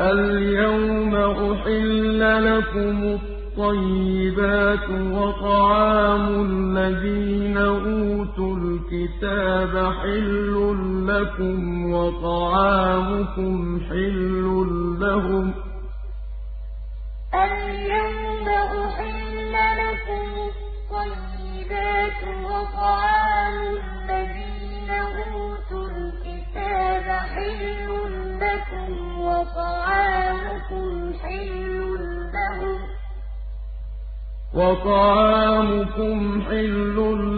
الْيَوْمَ أُحِلَّ لَكُمُ الطَّيِّبَاتُ وَطَعَامُ الَّذِينَ أُوتُوا الْكِتَابَ حِلٌّ لَّكُمْ وَطَعَامُكُمْ حِلٌّ لَّهُمْ ۖ وَطَعَامُكُمْ حِلٌّ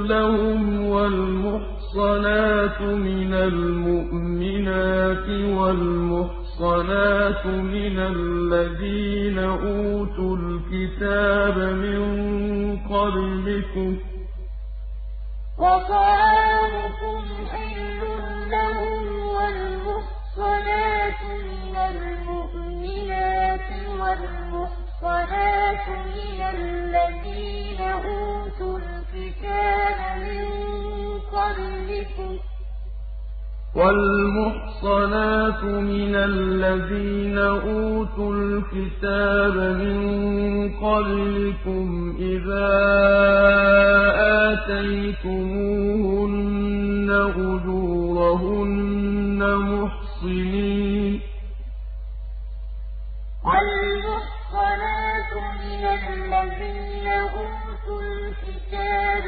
لَّهُمْ وَالْمُحْصَنَاتُ مِنَ الْمُؤْمِنَاتِ وَالْمُحْصَنَاتُ مِنَ الَّذِينَ أُوتُوا الْكِتَابَ مِن قَبْلِكُمْ ۚ وَطَعَامُكُمْ حِلٌّ وَالْمُحْصَنَاتُ مِنَ الَّذِينَ أُوتُوا الْكِتَابَ مِن قَبْلِكُمْ إِذَا آتَيْتُمُوهُنَّ أُجُورَهُنَّ مُحْصِنِينَ. وَالْمُحْصَنَاتُ مِنَ الَّذِينَ أُوتُوا الْكِتَابَ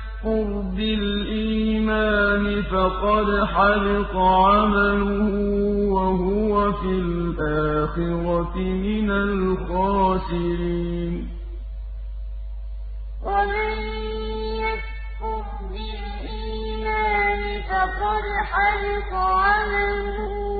يَكْفُرْ بِالْإِيمَانِ فَقَدْ حَبِطَ عَمَلُهُ وَهُوَ فِي الْآخِرَةِ مِنَ الْخَاسِرِينَ. وَمَن يَكْفُرْ بِالْإِيمَانِ فَقَدْ حَبِطَ عَمَلُهُ